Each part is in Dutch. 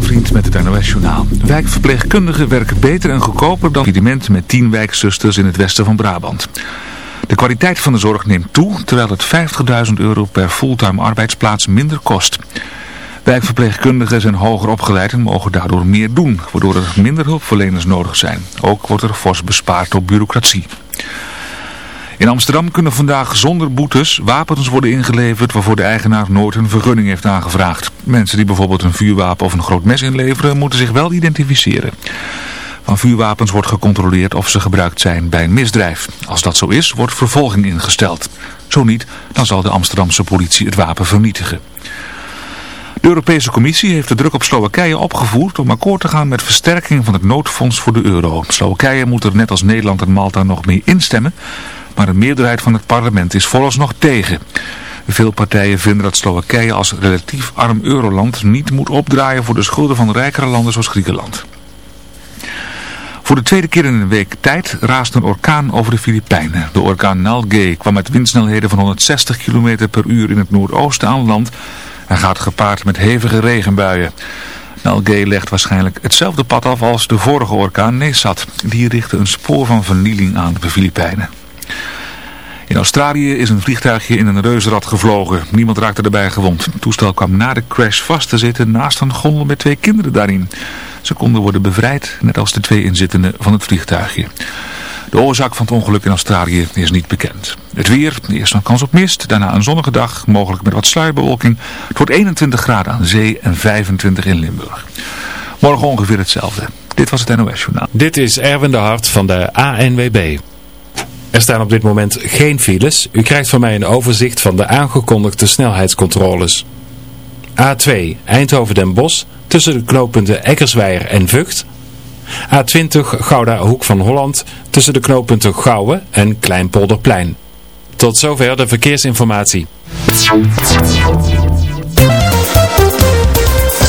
Vriend met het NOS Journaal. Wijkverpleegkundigen werken beter en goedkoper dan pedimenten met 10 wijkzusters in het westen van Brabant. De kwaliteit van de zorg neemt toe, terwijl het 50.000 euro per fulltime arbeidsplaats minder kost. Wijkverpleegkundigen zijn hoger opgeleid en mogen daardoor meer doen, waardoor er minder hulpverleners nodig zijn. Ook wordt er fors bespaard op bureaucratie. In Amsterdam kunnen vandaag zonder boetes wapens worden ingeleverd waarvoor de eigenaar nooit een vergunning heeft aangevraagd. Mensen die bijvoorbeeld een vuurwapen of een groot mes inleveren moeten zich wel identificeren. Van vuurwapens wordt gecontroleerd of ze gebruikt zijn bij een misdrijf. Als dat zo is, wordt vervolging ingesteld. Zo niet, dan zal de Amsterdamse politie het wapen vernietigen. De Europese Commissie heeft de druk op Slowakije opgevoerd om akkoord te gaan met versterking van het noodfonds voor de euro. Slowakije moet er net als Nederland en Malta nog mee instemmen, maar een meerderheid van het parlement is vooralsnog tegen. Veel partijen vinden dat Slowakije als relatief arm euroland niet moet opdraaien voor de schulden van rijkere landen zoals Griekenland. Voor de tweede keer in een week tijd raast een orkaan over de Filipijnen. De orkaan Nalgae kwam met windsnelheden van 160 km per uur in het noordoosten aan land en gaat gepaard met hevige regenbuien. Nalgae legt waarschijnlijk hetzelfde pad af als de vorige orkaan Nesat. Die richtte een spoor van vernieling aan de Filipijnen. In Australië is een vliegtuigje in een reuzenrad gevlogen. Niemand raakte erbij gewond. Het toestel kwam na de crash vast te zitten naast een gondel met twee kinderen daarin. Ze konden worden bevrijd, net als de twee inzittenden van het vliegtuigje. De oorzaak van het ongeluk in Australië is niet bekend. Het weer, eerst een kans op mist, daarna een zonnige dag, mogelijk met wat sluierbewolking. Het wordt 21 graden aan zee en 25 in Limburg. Morgen ongeveer hetzelfde. Dit was het NOS Journaal. Dit is Erwin de Hart van de ANWB. Er staan op dit moment geen files. U krijgt van mij een overzicht van de aangekondigde snelheidscontroles. A2 Eindhoven-Den Bosch tussen de knooppunten Eckersweijer en Vught. A20 Gouda Hoek van Holland tussen de knooppunten Gouwen en Kleinpolderplein. Tot zover de verkeersinformatie.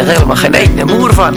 er helemaal geen ene moer van.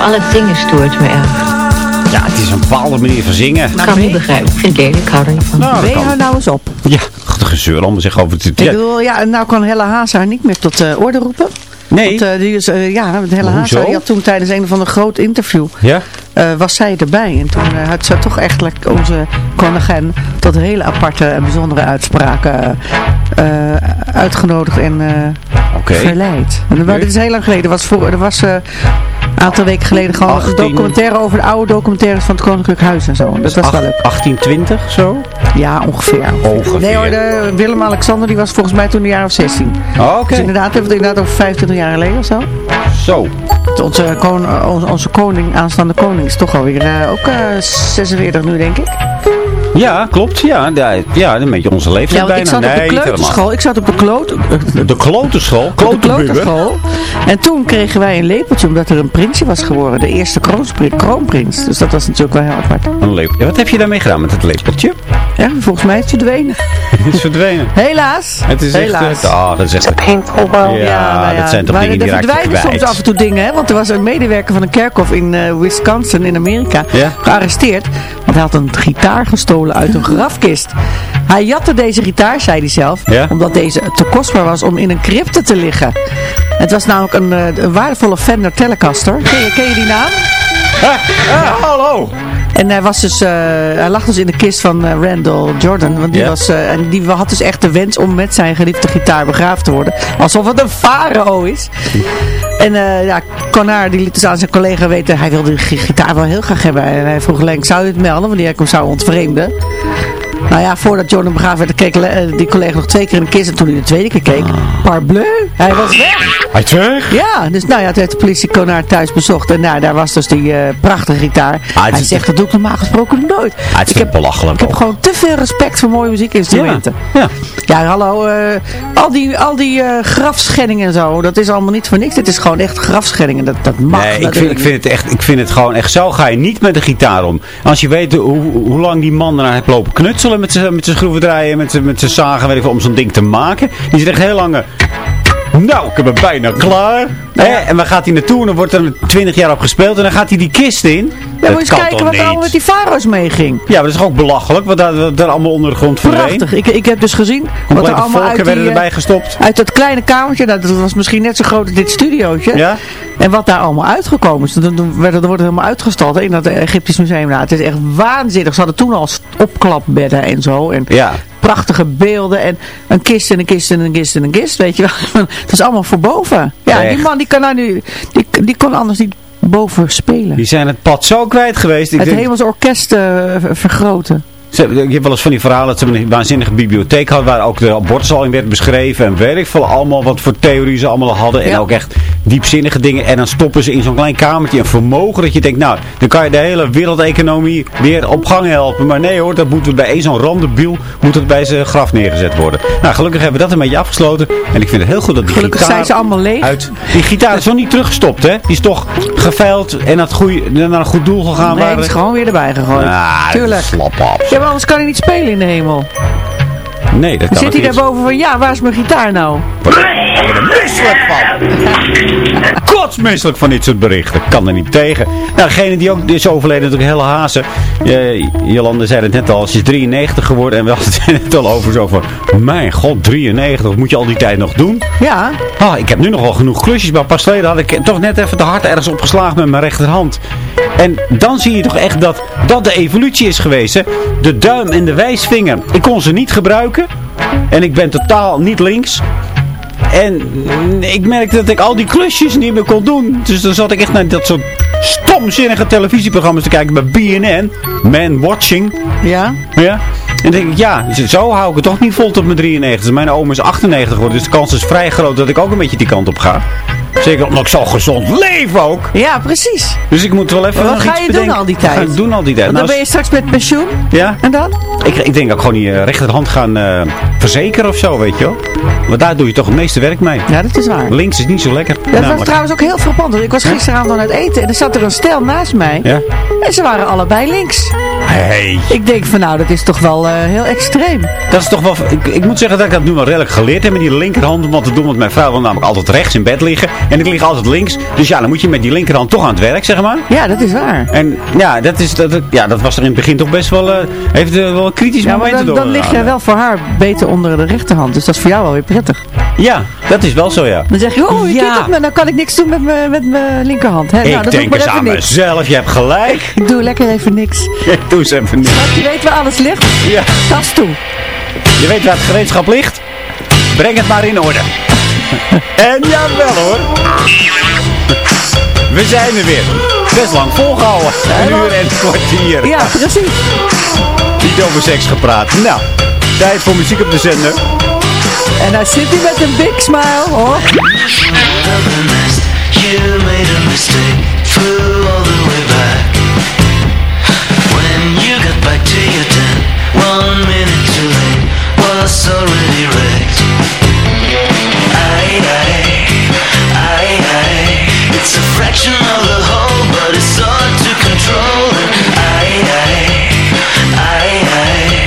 Alle dingen stoort me erg. Ja, het is een bepaalde manier van zingen. Ik kan niet begrijpen. Ik vind het ik hou er niet van. Nou, dat haar nou eens op. Ja, gezeur allemaal zich over het... Ik bedoel, ja, nou kan Helle Haas haar niet meer tot eh, orde roepen. nee. Want, eh, die is, eh, ja, Helle Haas had toen tijdens een van de groot interview, ja? eh, was zij erbij. En toen eh, had ze toch echt onze koningin tot hele aparte en bijzondere uitspraken eh, uitgenodigd en eh, Oké. verleid. En, maar dit is heel lang geleden. Er was, voor, er was eh, aantal weken geleden gewoon 18. een documentaire over de oude documentaires van het Koninklijk Huis en zo. Dat was wel leuk. 1820 zo? Ja, ongeveer. Ongeveer. Nee hoor, de Willem-Alexander die was volgens mij toen een jaar of 16. Oh, Oké. Dus inderdaad, hebben we het inderdaad over 25 jaar geleden of zo. Zo. Onze, kon, onze, onze koning, aanstaande koning, is toch alweer uh, ook uh, 46 nu, denk ik. Ja, klopt. Ja, ja, ja een beetje onze leeftijd ja, bijna. ik zat nee, op de kleuterschool. Ik zat op de kloot... De? Op de kleuterschool. En toen kregen wij een lepeltje, omdat er een prinsje was geworden. De eerste kroonprins. Dus dat was natuurlijk wel heel apart. Een lepeltje. Wat heb je daarmee gedaan met het lepeltje? Ja, volgens mij is het verdwenen. Het is verdwenen. Helaas. Het is Helaas. echt... Oh, dat is echt... Painful world. Ja, Ja, nou ja, dat zijn toch maar dingen die raak je verdwijnen soms af en toe dingen, hè? Want er was een medewerker van een kerkhof in eh, Wisconsin in Amerika Ja. gearresteerd. Want hij had een gitaar gestolen uit een grafkist. Hij jatte deze gitaar, zei hij zelf, Ja. omdat deze te kostbaar was om in een crypte te liggen. Het was namelijk een, eh, een waardevolle Fender Telecaster. Ken je, ken je die naam? Ah, hallo! En hij, was dus, eh, hij lag dus in de kist van eh, Randall Jordan. Want die, was, eh, en die had dus echt de wens om met zijn geliefde gitaar begraafd te worden. Alsof het een farao is. En eh ja, Conaar die liet dus aan zijn collega weten, hij wilde die gi- gitaar wel heel graag hebben. En hij vroeg Lenk, zou je het melden? Want die hem zou ontvreemden. Nou ja, voordat Jordan begraafd werd, keek eh, die collega nog twee keer in de kist. En toen hij de tweede keer keek, parbleu, hij was weg. Hij is weg? Ja, dus nou ja, toen heeft de politie thuis bezocht. En nou, daar was dus die eh, prachtige gitaar. Ah, hij zegt, dat doe ik normaal gesproken nooit. Ah, ik heb, belachelijk. ik heb gewoon te veel respect voor mooie muziekinstrumenten. Ja. Ja, hallo, eh, al die, al die grafschenningen en zo, dat is allemaal niet voor niks. Dit is gewoon echt grafschenningen, dat, dat mag. Nee, ik vind, ik, vind het echt, ik vind het gewoon echt zo. Ga je niet met de gitaar om. Als je weet hoe, hoe lang die man ernaar heeft lopen knutselen met zijn met zijn schroevendraaien, met zijn zagen, weet ik om zo'n ding te maken. Die zit echt heel lang... eh, Nou, ik heb hem bijna klaar. Hè? En waar gaat hij naartoe? En dan wordt er 20 jaar op gespeeld. En dan gaat hij die kist in. Ja, moet eens kijken wat er allemaal met die farao's meeging. Ja, maar dat is toch ook belachelijk. Wat daar, wat daar allemaal onder de grond verdween. Prachtig. Ik, ik heb dus gezien wat er allemaal volken uit, die, werden eh, erbij gestopt. uit dat kleine kamertje, nou, dat was misschien net zo groot als dit studiootje. Ja? En wat daar allemaal uitgekomen is, dan, dan, werd, dan wordt het helemaal uitgestald in dat Egyptisch museum. Nou, het is echt waanzinnig. Ze hadden toen al opklapbedden en zo. En Ja. Prachtige beelden en een kist en een kist en een kist en een kist, weet je wel. Dat is allemaal voor boven. Ja, Echt. die man die kan nou nu, die, die kon anders niet boven spelen. Die zijn het pad zo kwijt geweest. Ik het denk- Hemels Orkest eh, ver- vergroten. Ze, je hebt wel eens van die verhalen dat ze een waanzinnige bibliotheek hadden waar ook de abortus al in werd beschreven en weet ik veel allemaal wat voor theorieën ze allemaal hadden en ook echt diepzinnige dingen en dan stoppen ze in zo'n klein kamertje een vermogen dat je denkt nou dan kan je de hele wereldeconomie weer op gang helpen maar nee hoor dat moet bij één zo'n randebiel moet het bij zijn graf neergezet worden nou gelukkig hebben we dat een beetje afgesloten en ik vind het heel goed dat die Gelukkig gitaar zijn ze allemaal leeg. uit die gitaar is nog niet teruggestopt hè die is toch geveild en naar, het naar een goed doel gegaan Nee, waar die is gewoon weer erbij gegooid. Ah, Tuurlijk. slap op. Ja, anders kan hij niet spelen in de hemel. Nee dat Dan kan zit hij het daar niet. boven van, ja, waar is mijn gitaar nou? misselijk van. Kotsmisselijk van dit soort berichten. Kan er niet tegen. Nou, degene die ook is overleden, natuurlijk Helle Hazen. Eh, Jolande zei het net al, ze is 93 geworden. En we hadden het net al over zo van, mijn god, 93, wat moet je al die tijd nog doen? Ja, Ah, ik heb nu nog wel genoeg klusjes, maar pas geleden had ik toch net even de hart ergens opgeslagen met mijn rechterhand. En dan zie je toch echt dat dat de evolutie is geweest. Hè? De duim en de wijsvinger. Ik kon ze niet gebruiken. En ik ben totaal niet links. En ik merkte dat ik al die klusjes niet meer kon doen. Dus dan zat ik echt naar dat soort stomzinnige televisieprogramma's te kijken bij BNN. Man Watching. ja. Ja. En dan denk ik, ja, zo hou ik het toch niet vol tot mijn 93. Mijn oom is 98 geworden, dus de kans is vrij groot dat ik ook een beetje die kant op ga. Zeker omdat ik zo gezond leef ook. Ja, precies. Dus ik moet wel even wat ga je doen al die Wat ga tijd? ik doen al die tijd? Want dan Nou, ben je straks met pensioen. ja, En dan? ik, ik denk ook gewoon die eh, rechterhand gaan eh, verzekeren of zo, weet je wel. Want daar doe je toch het meeste werk mee. Ja, dat is waar. Links is niet zo lekker. Dat was trouwens ook heel frappant. Ik was gisteravond aan het eten en er zat er een stel naast mij. Ja? En ze waren allebei links. Hey. Ik denk van nou, dat is toch wel eh, heel extreem. Dat is toch wel... Ik, ik moet zeggen dat ik dat nu wel redelijk geleerd heb met die linkerhand om wat te doen. Want mijn vrouw wil namelijk altijd rechts in bed liggen. En ik lig altijd links. Dus ja, dan moet je met die linkerhand toch aan het werk, zeg maar. Ja, dat is waar. En ja, dat, is, dat, ja, dat was er in het begin toch best wel... eh heeft er wel kritisch Ja, maar momenten dan, dan lig jij wel voor haar beter onder de rechterhand. Dus dat is voor jou wel weer prettig. Ja, dat is wel zo, ja. Dan zeg je, oh, je Ja. kent op me, dan kan ik niks doen met mijn met mijn linkerhand. Hè? ik nou, ik denk maar eens aan niks. mezelf. Je hebt gelijk. Ik doe lekker even niks. Ik doe eens even niet. Want je weet waar alles ligt. Ja. Tas toe. Je weet waar het gereedschap ligt? Breng het maar in orde. en jawel hoor. We zijn er weer. Best lang volgehouden. Een uur en een kwartier. Ja, precies. Niet over seks gepraat. Nou, tijd voor muziek op de zender. En daar zit hij met een big smile, hoor. You made a mistake, flew all the way back. Back to your tent, one minute too late, was already wrecked. Aye, aye, aye, aye. It's a fraction of the whole, but it's hard to control. And aye, aye, aye, aye.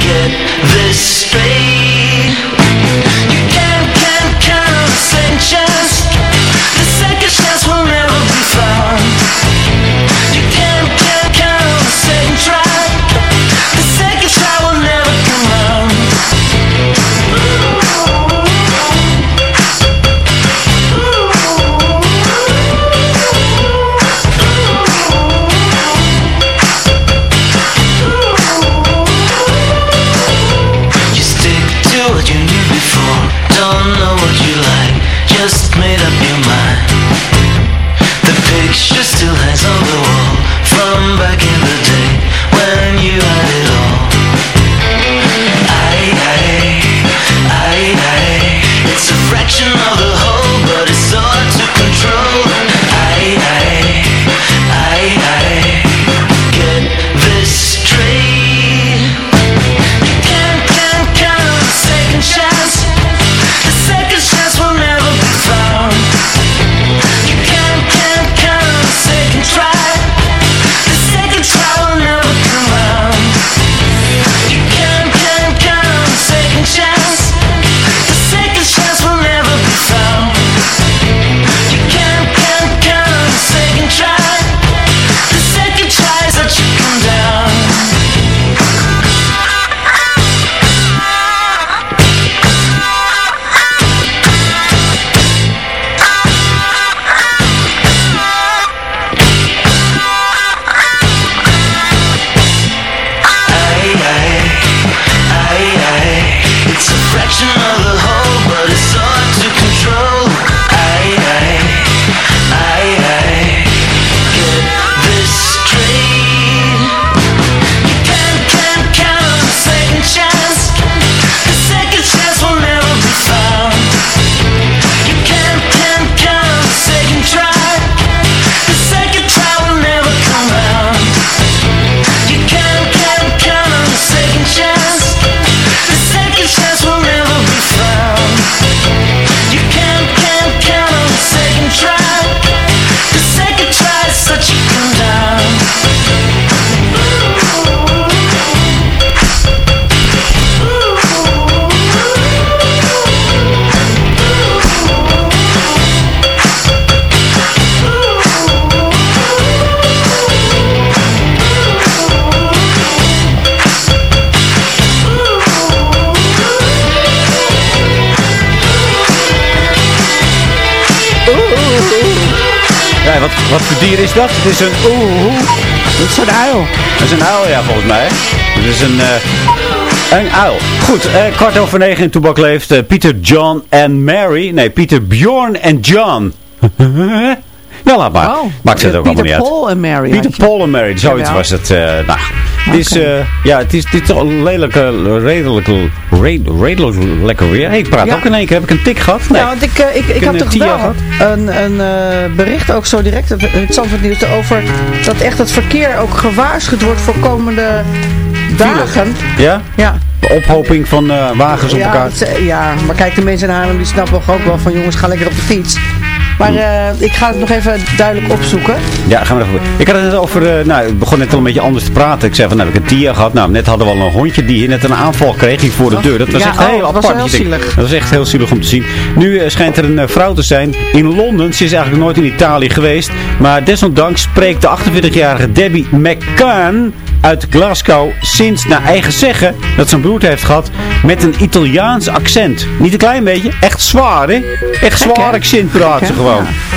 Get this straight. Wat, voor dier is dat? Het is een oeh. Dat is een uil. Dat is een uil, ja, volgens mij. Het is een, eh, een uil. Goed, eh, kwart over negen in Toebak leeft eh, Pieter, John en Mary. Nee, Pieter, Bjorn en John. ja, laat maar. Oh, Maakt het ook allemaal niet Pieter, uit. Paul en Mary. Je. Paul en Mary, zoiets was het. nou, het is, eh, ja, het is, het is toch een redelijk, eh, redelijk, redelijk, lekker weer. Hey, ik praat Ja. ook in één keer. Heb ik een tik gehad? Nee. Ja, want ik, eh, ik, ik had toch wel gehad. een, een bericht ook zo direct op het Zandvoort Nieuws over dat echt het verkeer ook gewaarschuwd wordt voor komende dagen. ja? Ja. De ophoping van wagens op ja, elkaar. ja, maar kijk, de mensen in Haarlem die snappen ook wel van jongens, ga lekker op de fiets. Maar eh, ik ga het nog even duidelijk opzoeken. Ja, gaan we even. Ik had het net over, eh, nou, het begon net al een beetje anders te praten. Ik zei van, nou, heb ik een Tia gehad. Nou, net hadden we al een hondje die net een aanval kreeg hier voor de deur. Dat was Ja, echt oh, heel dat was apart. Je heel. Dat was echt heel zielig om te zien. Nu eh, schijnt er een vrouw te zijn in Londen. Ze is eigenlijk nooit in Italië geweest. Maar desondanks spreekt de 48-jarige Debbie McCann uit Glasgow sinds naar eigen zeggen dat ze een broer heeft gehad met een Italiaans accent. Niet een klein beetje, echt zwaar hè? Echt zwaar accent praat ze gewoon.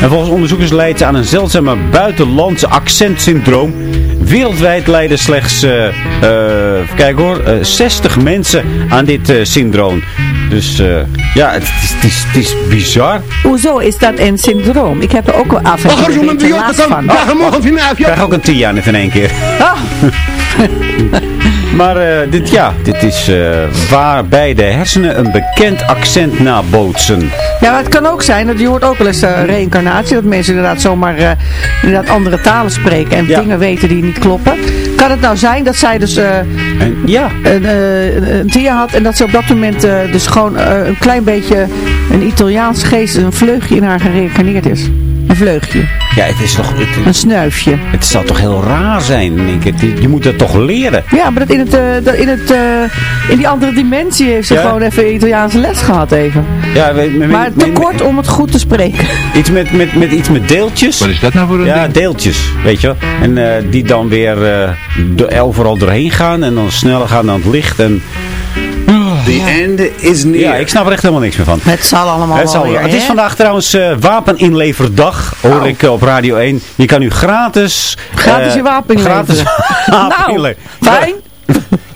En volgens onderzoekers leidt ze aan een zeldzame buitenlandse accentsyndroom. Wereldwijd lijden slechts, eh eh, kijken hoor, eh, 60 mensen aan dit eh, syndroom. Dus eh, ja, het is, het, is, het is bizar. Hoezo is dat een syndroom? Ik heb er ook wel af en toe een beetje last van. Ik krijg ook een Tia net in één keer. Ah. maar eh, dit, ja, dit is eh, waarbij de hersenen een bekend accent nabootsen. Ja, maar het kan ook zijn, dat je hoort ook wel eens uh, reïncarnatie, dat mensen inderdaad zomaar uh, inderdaad andere talen spreken en dingen weten die niet kloppen. Kan het nou zijn dat zij dus uh, en, ja. een, een, een tia had en dat ze op dat moment dus gewoon een klein beetje een Italiaans geest, een vleugje in haar gereïncarneerd is? Een vleugje. Ja, het is toch... Het, een snuifje. Het zal toch heel raar zijn, denk ik. Je moet dat toch leren. Ja, maar dat in, het, uh, in, het, uh, in die andere dimensie heeft ze ja? gewoon even Italiaanse les gehad even. Ja, met, met, maar te met, kort om het goed te spreken. Iets met, met, met iets met deeltjes. Wat is dat nou voor een Ja, ding? deeltjes, weet je wel. En uh, die dan weer overal doorheen gaan en dan sneller gaan dan het licht en... The ja. end is near. Ja, ik snap er echt helemaal niks meer van. Het zal allemaal het, zal, weer, het is vandaag trouwens uh, wapeninleverdag, hoor oh. ik op Radio 1. Je kan nu gratis... Gratis uh, je wapen Gratis wapen nou, fijn.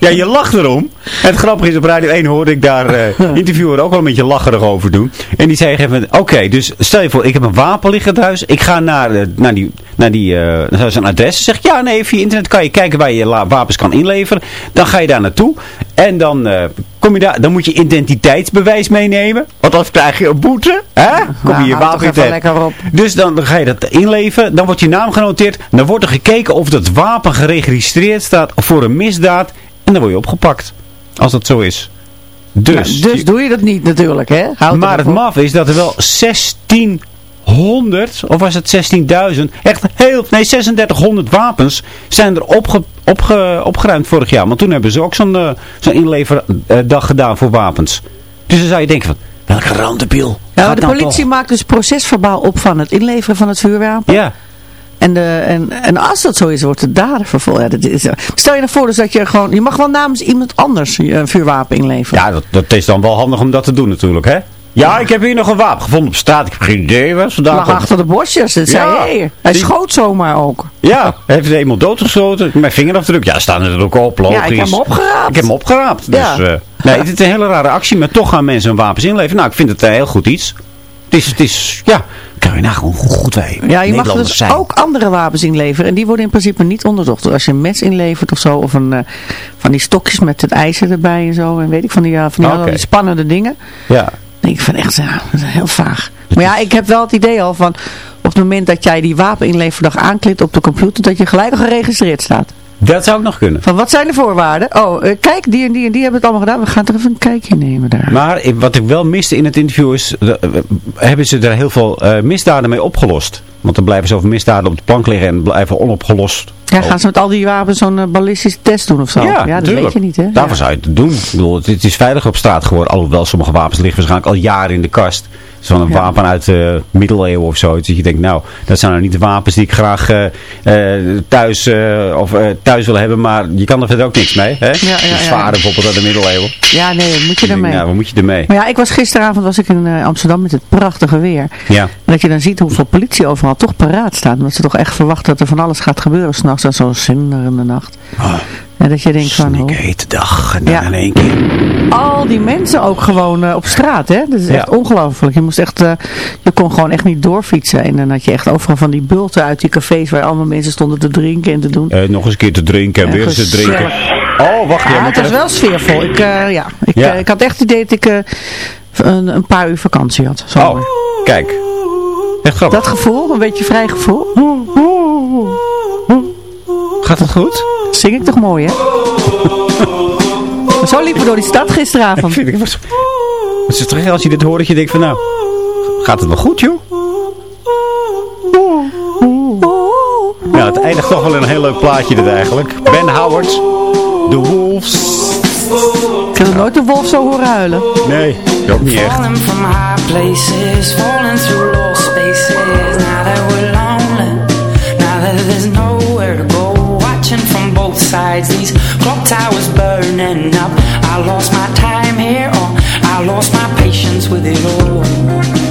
Ja, je lacht erom. En het grappige is, op Radio 1 hoorde ik daar uh, interviewer ook wel een beetje lacherig over doen. En die zei even, oké, okay, dus stel je voor, ik heb een wapen liggen thuis. Ik ga naar, uh, naar die, naar die uh, zijn adres. Zeg ja, nee, via internet kan je kijken waar je wapens kan inleveren. Dan ga je daar naartoe. En dan, kom je daar, dan moet je identiteitsbewijs meenemen. Want dan krijg je een boete. Hè? Kom je nou, je wapen lekker op. Dus dan, dan ga je dat inleveren. Dan wordt je naam genoteerd. Dan wordt er gekeken of dat wapen geregistreerd staat voor een misdaad. En dan word je opgepakt. Als dat zo is. Dus, ja, dus doe je dat niet natuurlijk, hè? Houd maar het maf is dat er wel 1600, of was het 16.000, echt heel, nee 3600 wapens zijn er opge, opge, opgeruimd vorig jaar. Want toen hebben ze ook zo'n uh, zo'n inleverdag gedaan voor wapens. Dus dan zou je denken van, welke randebiel. Ja, de nou politie toch? maakt dus procesverbaal op van het inleveren van het vuurwapen. Ja. En, de, en, en als dat zo is, wordt de dader vervolgd. Ja, dat is, stel je nou voor dus dat je gewoon... Je mag wel namens iemand anders een vuurwapen inleveren. Ja, dat, dat is dan wel handig om dat te doen natuurlijk, hè? Ja, ik heb hier nog een wapen gevonden op straat. Ik heb geen idee wat vandaan lag achter de bosjes. Dat zei Ja. hey, hij Die- schoot zomaar ook. Ja, heeft er iemand doodgeschoten. Mijn vingerafdruk. Ja, staan er ook op. Logisch. Ja, ik heb hem opgeraapt. Ik heb hem opgeraapt. Dus, eh, nee, het is een hele rare actie. Maar toch gaan mensen hun wapens inleveren. Nou, ik vind het een heel goed iets. Het is, het is ja, gewoon goed wij Ja, je mag dus zijn. ook andere wapens inleveren. En die worden in principe niet onderzocht. Dus als je een mes inlevert of zo. Of een, eh, van die stokjes met het ijzer erbij en zo. En weet ik, van die, ja, van die, Oké. die spannende dingen. Ja. Ik vind echt, ja, dat is heel vaag. Maar ja, ik heb wel het idee al van... Op het moment dat jij die wapeninleverdag aanklikt op de computer... Dat je gelijk al geregistreerd staat. Dat zou ook nog kunnen. Van wat zijn de voorwaarden? Oh, eh, kijk, die en die en die hebben het allemaal gedaan. We gaan er even een kijkje nemen daar. Maar wat ik wel miste in het interview is, eh, hebben ze er heel veel eh, misdaden mee opgelost? Want er blijven zoveel misdaden op de plank liggen en blijven onopgelost. Ja, gaan ze met al die wapens zo'n ballistische test doen of zo? Ja, dat natuurlijk. weet je niet, hè? Daarvoor Ja. zou je het doen. Ik bedoel, het, het is veiliger op straat geworden. Alhoewel sommige wapens liggen waarschijnlijk al jaren in de kast. Zo'n wapen uit de middeleeuwen of zo. Dat je denkt, nou, dat zijn nou niet de wapens die ik graag eh, eh, thuis, eh, of, thuis wil hebben. Maar je kan er verder ook niks mee. Hè? ja, ja. Zwaar bijvoorbeeld uit de middeleeuwen. Ja, nee, moet je ermee? Nou, wat moet je ermee? Maar ja, ik was gisteravond was ik in Amsterdam met het prachtige weer. Ja. En dat je dan ziet hoeveel politie overal toch paraat staat. Omdat ze toch echt verwachten dat er van alles gaat gebeuren s'nachts. aan zo'n zinderende nacht. En dat je denkt van... Oh, hete dag. En dan Ja. in één keer. al die mensen ook gewoon eh, op straat, hè. Dat is echt Ja. ongelooflijk. Je moest echt... eh, je kon gewoon echt niet doorfietsen. En dan had je echt overal van die bulten uit die cafés... waar allemaal mensen stonden te drinken en te doen. Eh, nog eens een keer te drinken en weer eens te drinken. Oh, wacht. Ja, het was wel sfeervol. Ik, ja, ik, Ja. ik had echt het idee dat ik een, een paar uur vakantie had. Zo. Oh, kijk. Echt grappig. Dat gevoel, een beetje vrij gevoel. Gaat het goed? Zing ik toch mooi, hè? Zo liepen we door die stad gisteravond. Ik vind ik, was, het is toch als je dit hoort dat je denkt van nou, gaat het wel goed joh? Ja, het eindigt toch wel in een heel leuk plaatje dit eigenlijk. Ben Howard, The Wolves. Ik heb nooit de wolf zo horen huilen. Nee, ook niet echt. sides. These clock towers burning up. I lost my time here Or I lost my patience with it all.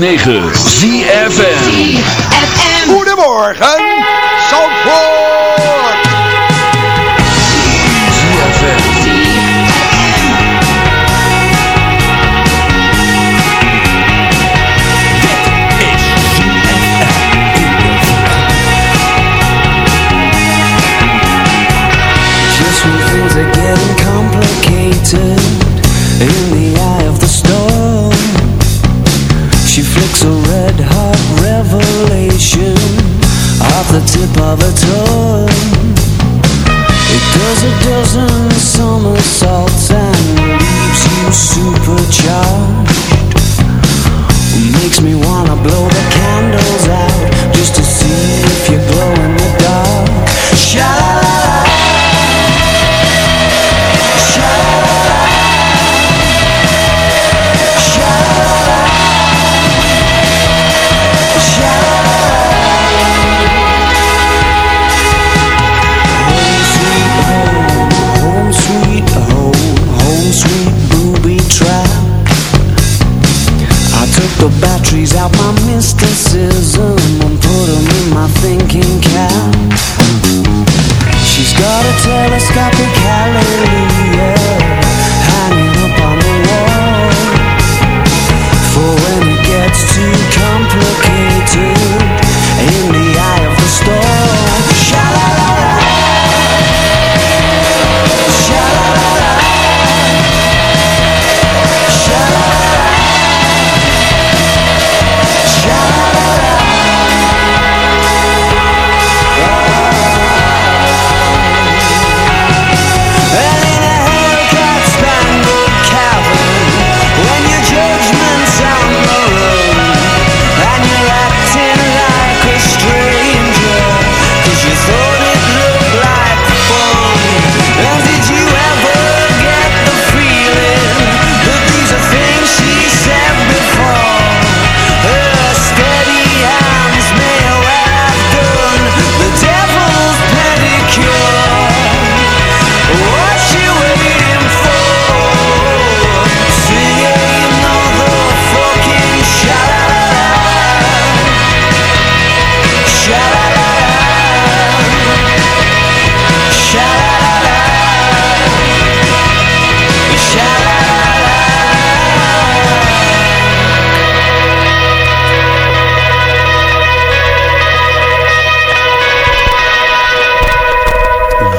106.9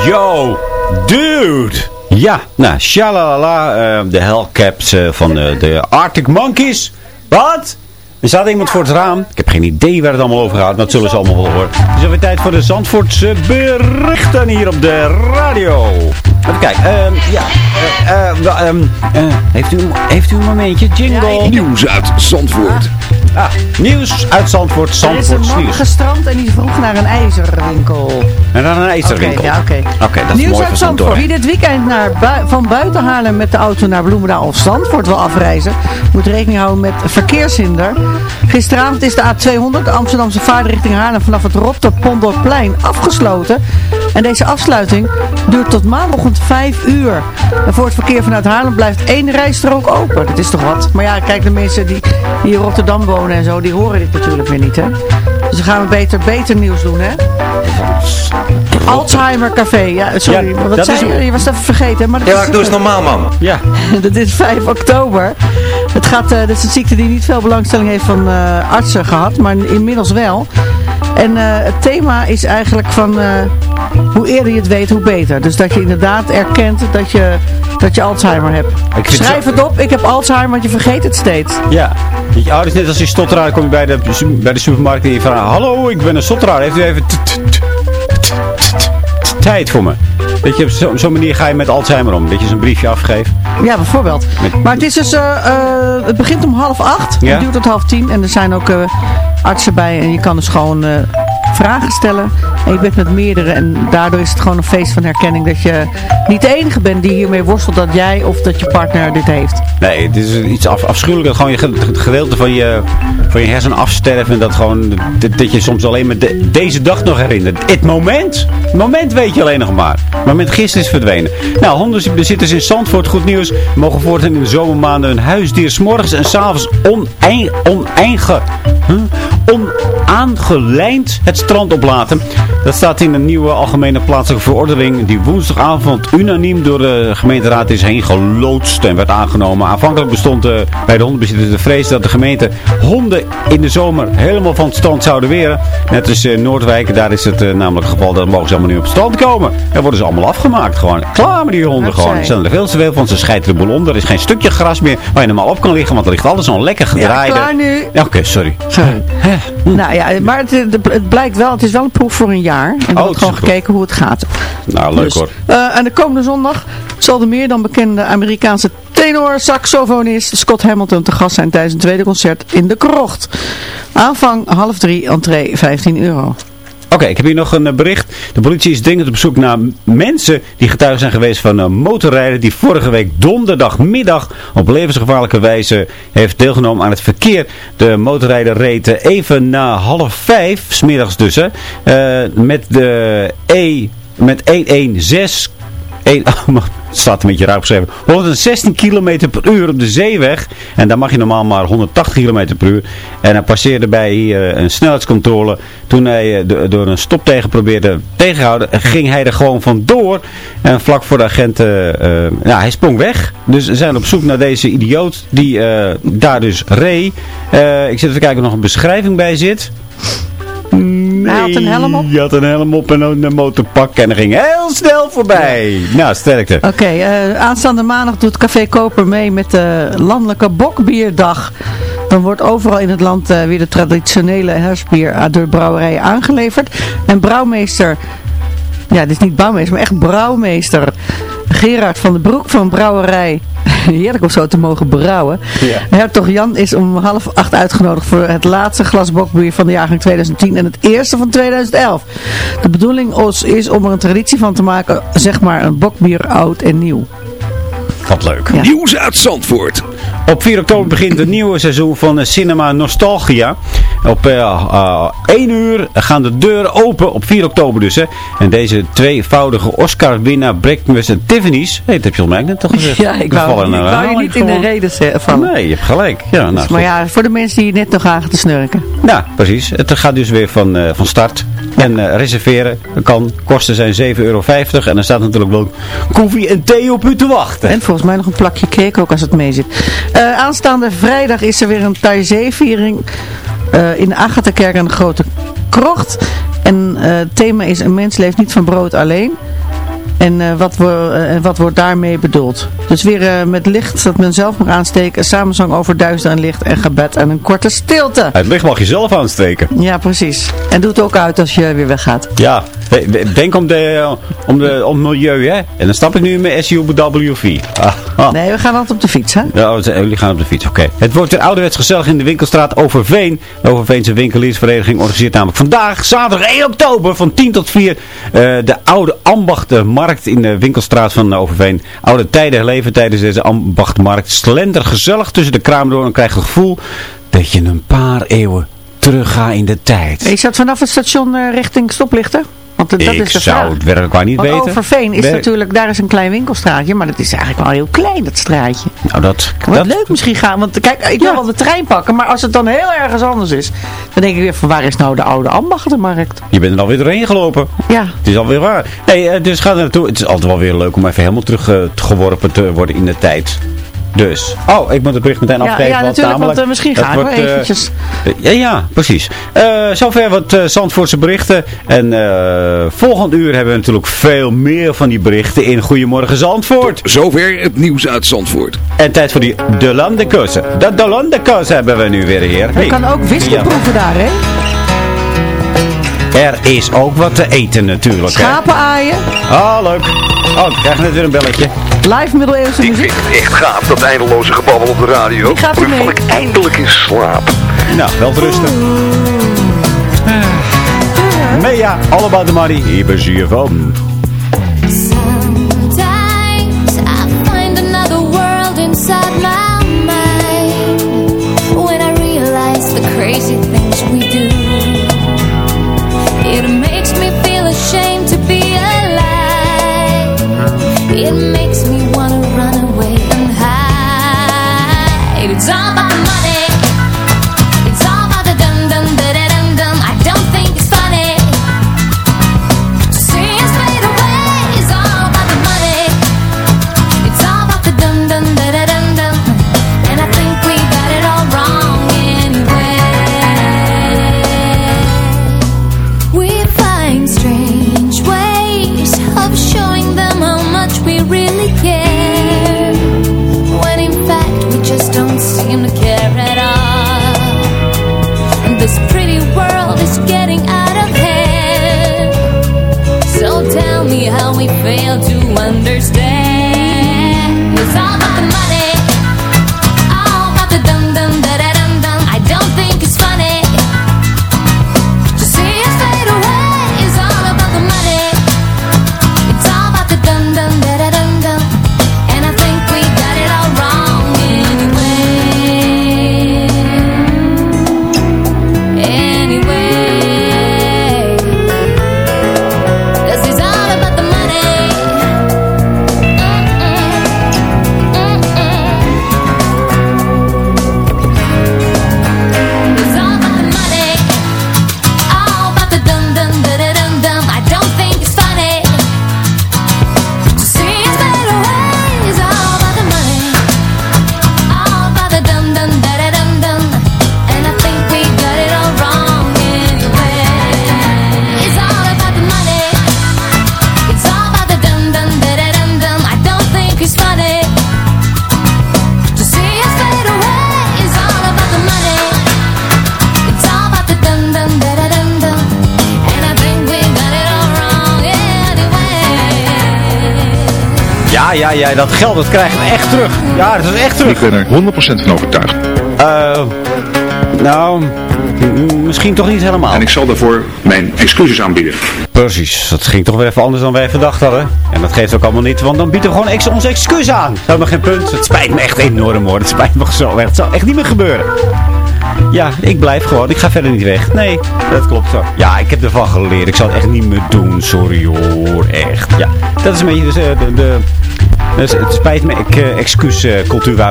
Yo, dude. Ja, nou, shalalala, eh, de Hellcaps eh, van de, de Arctic Monkeys. Wat? Er staat iemand voor het raam. Ik heb geen idee waar het allemaal over gaat, maar dat zullen ze allemaal wel horen. Het is alweer tijd voor de Zandvoortse berichten hier op de radio. Even kijken, ehm, ja, eh, eh, ehm, eh, heeft, u, heeft u een momentje? Jingle. Nieuws uit Zandvoort. Ah, nieuws uit Zandvoort, Er is een man gestrand en die vroeg naar een ijzerwinkel. En dan een ijzerwinkel. Oké, ja, oké. Oké, dat is Nieuws mooi uit Zandvoort. Zandvoort. Wie dit weekend naar bui- van buiten Haarlem met de auto naar Bloemendaal of Zandvoort wil afreizen, moet rekening houden met verkeershinder. Gisteravond is de A200, de Amsterdamse vaart richting Haarlem vanaf het Rotterpolderplein afgesloten. En deze afsluiting duurt tot maandagochtend 5 uur. En voor het verkeer vanuit Haarlem blijft één rijstrook open. Dat is toch wat? Maar ja, kijk, de mensen die, die in Rotterdam wonen en zo, die horen dit natuurlijk weer niet, hè? Dus dan gaan we beter, beter nieuws doen, hè? Alzheimer Café. Ja, sorry. Ja, maar wat zei is- je? Je was het even vergeten. Maar Ja, is- maar doe eens normaal, man. Ja. dat is 5 oktober. Het gaat, eh dit is een ziekte die niet veel belangstelling heeft van eh, artsen gehad, maar inmiddels wel. En eh, het thema is eigenlijk van eh, hoe eerder je het weet, hoe beter. Dus dat je inderdaad erkent dat je, dat je Alzheimer hebt. Schrijf het op, ik heb Alzheimer, want je vergeet het steeds. Ja. Je, dus net als je stotteraar kom je bij de, bij de supermarkt en je vraagt, hallo, ik ben een stotteraar. Heeft u even tijd voor me? Weet je, op zo- zo'n manier ga je met Alzheimer om. Dat je zo'n briefje afgeeft. Ja, bijvoorbeeld. Met- Maar het is dus, eh, eh, het begint om half acht. Ja. Het duurt tot half tien. En er zijn ook eh, artsen bij. En je kan dus gewoon vragen stellen. En je bent met meerdere. En daardoor is het gewoon een feest van herkenning. Dat je niet de enige bent die hiermee worstelt dat jij of dat je partner dit heeft. Nee, het is iets af, afschuwelijk dat gewoon je het gedeelte van je, van je hersenen afsterven. En dat gewoon, dat, je soms alleen maar de- deze dag nog herinnert. Het moment, het moment weet je alleen nog maar. Het moment gisteren is verdwenen. Nou, hondenbezitters in Zandvoort, goed nieuws. Mogen voortaan in de zomermaanden hun huisdier 's morgens en s'avonds onein, oneinge, huh? Onaangelijnd het strand oplaten. Dat staat in een nieuwe algemene plaatselijke verordening die woensdagavond unaniem door de gemeenteraad is heen geloodst en werd aangenomen. Aanvankelijk bestond eh, bij de hondenbezitters de vrees dat de gemeente honden in de zomer helemaal van het strand zouden weren. Net als in Noordwijk, daar is het eh, namelijk het geval dat mogen ze allemaal niet op het strand komen. En worden ze allemaal afgemaakt gewoon. Klaar met die honden gewoon. Er zijn er veel te veel van, ze scheiden de boel om. Er is geen stukje gras meer waar je normaal op kan liggen, want er ligt alles zo'n lekker Ja, gedraaide... klaar nu. Ja, Oké, sorry. Sorry. Nou ja, maar het, het blijkt wel, het is wel een proef voor een jaar. En er Oh, wordt gewoon gekeken hoe het gaat. Nou, leuk Dus, hoor. eh, en de komende zondag zal de meer dan bekende Amerikaanse tenor saxofonist Scott Hamilton te gast zijn tijdens een tweede concert in de Krocht. Aanvang half drie, entree 15 euro. Oké, ik heb hier nog een eh, bericht. De politie is dringend op zoek naar mensen die getuige zijn geweest van een motorrijder die vorige week donderdagmiddag op levensgevaarlijke wijze heeft deelgenomen aan het verkeer. De motorrijder reed eh, even na half vijf, smiddags dus, hè, eh, met de E, met 116 Eén- oh, maar het staat een beetje raar geschreven. 116 km per uur op de zeeweg. En daar mag je normaal maar 180 km per uur. En hij passeerde bij hier een snelheidscontrole. Toen hij eh, do- door een stoptegen probeerde tegenhouden, ging hij er gewoon vandoor. En vlak voor de agenten, eh, nou, hij sprong weg. Dus ze zijn op zoek naar deze idioot die eh, daar dus reed. Eh, ik zit even kijken of er nog een beschrijving bij zit. Hij had een helm op? Hij had een helm op en een motorpak en hij ging heel snel voorbij. Nou, sterkte. Oké, eh, aanstaande maandag doet Café Koper mee met de landelijke bokbierdag. Dan wordt overal in het land eh, weer de traditionele herfstbier eh, door brouwerijen aangeleverd. En brouwmeester, ja dit is niet bouwmeester, maar echt brouwmeester Gerard van den Broek van Brouwerij. Heerlijk om zo te mogen brouwen. Ja. Hertog Jan is om half acht uitgenodigd voor het laatste glas bokbier van de jaargang 2010 en het eerste van 2011. De bedoeling is- om er een traditie van te maken, zeg maar een bokbier oud en nieuw. Wat leuk. Ja. Nieuws uit Zandvoort. Op 4 oktober begint het nieuwe seizoen van Cinema Nostalgia. Op eh, eh, 1 uur gaan de deuren open, op 4 oktober dus. Hè. En deze tweevoudige Oscar-winnaar Breakfast at Tiffany's. Hey, dat heb je net toch gezegd? Ja, ik wou, ik nou wou je niet in de reden vallen. Nee, je hebt gelijk. Ja, nou, Dus, maar ja, voor de mensen die net nog aan te snurken. Ja, precies. Het gaat dus weer van, eh, van start. En eh, reserveren kan. Kosten zijn 7,50 euro. En er staat natuurlijk wel koffie en thee op u te wachten. En volgens mij nog een plakje cake ook als het mee zit. Eh, aanstaande vrijdag is er weer een Taizé-viering eh, in de Agatha-kerk aan de Grote Krocht. En eh, het thema is een mens leeft niet van brood alleen. En eh, wat, en wat wordt daarmee bedoeld? Dus weer met licht dat men zelf mag aansteken. Samenzang over duister en licht en gebed en een korte stilte. Het licht mag je zelf aansteken. Ja, precies. En doe het ook uit als je weer weggaat. Ja, denk om, de, om, de, om het milieu, hè. En dan stap ik nu in mijn SUV. Ah, ah. Nee, we gaan altijd op de fiets, hè? Ja, oh, jullie gaan op de fiets, oké. Het wordt weer ouderwets gezellig in de winkelstraat Overveen. De Overveense winkeliersvereniging organiseert namelijk vandaag, zaterdag 1 oktober, van 10 tot 4, eh, de oude ambachtenmarkt in de winkelstraat van Overveen. Oude tijden leven tijdens deze ambachtmarkt. Slender gezellig tussen de kramen door en krijg je het gevoel dat je een paar eeuwen teruggaat in de tijd. Je zat vanaf het station eh, richting stoplichten? Want dat ik is de zou vraag. het werkelijk waar niet Want weten. Overveen is natuurlijk, daar is een klein winkelstraatje, maar dat is eigenlijk wel heel klein, dat straatje. Nou, dat, Wat dat, leuk misschien gaan, want kijk, ik wil wel de trein pakken, maar als het dan heel ergens anders is, dan denk ik weer van waar is nou de oude ambachtenmarkt? Je bent er alweer doorheen gelopen. Ja. Het is alweer waar. Nee, eh, dus ga er naartoe. Het is altijd wel weer leuk om even helemaal teruggeworpen te worden in de tijd. Dus. Oh, ik moet het bericht meteen Ja, afgeven. ja, want natuurlijk, namelijk, want, eh, misschien gaan we wordt, eh, eventjes. ja, ja, precies. Eh, zover wat eh, Zandvoortse berichten. En eh, volgend uur hebben we natuurlijk veel meer van die berichten in Goedemorgen Zandvoort. Zover het nieuws uit Zandvoort. En tijd voor die De Landekozen. De De Landekozen hebben we nu weer hier. Je Hey. kan ook whisky Ja. proeven daar, hè? Er is ook wat te eten natuurlijk. Hè? Schapen aaien, Oh, leuk. Oh, ik krijg net weer een belletje. live middeleeuwse muziek. Echt gaaf, dat eindeloze gebabbel op de radio. Ik ga er val ik eindelijk in slaap. Nou, wel te rusten. Mea, all about the money. Hier bij ZFM. Sometimes I find another world inside It Ja, dat geld dat krijgen we echt terug. Ja, dat is echt terug. Ik ben er 100% van overtuigd. Eh, nou, misschien toch niet helemaal. En ik zal daarvoor mijn excuses aanbieden. Precies, dat ging toch weer even anders dan wij verdacht hadden. En dat geeft ook allemaal niet, want dan bieden we gewoon ex ons excuus aan. Dat maar geen punt. Het spijt me echt enorm hoor. Het spijt me zo echt. Het zal echt niet meer gebeuren. Ja, ik blijf gewoon. Ik ga verder niet weg. Nee, dat klopt zo. Ja, ik heb ervan geleerd. Ik zal het echt niet meer doen. Sorry hoor. Echt. Ja, dat is een beetje dus, eh, de... de dus het spijt me, ik uh, excuus uh,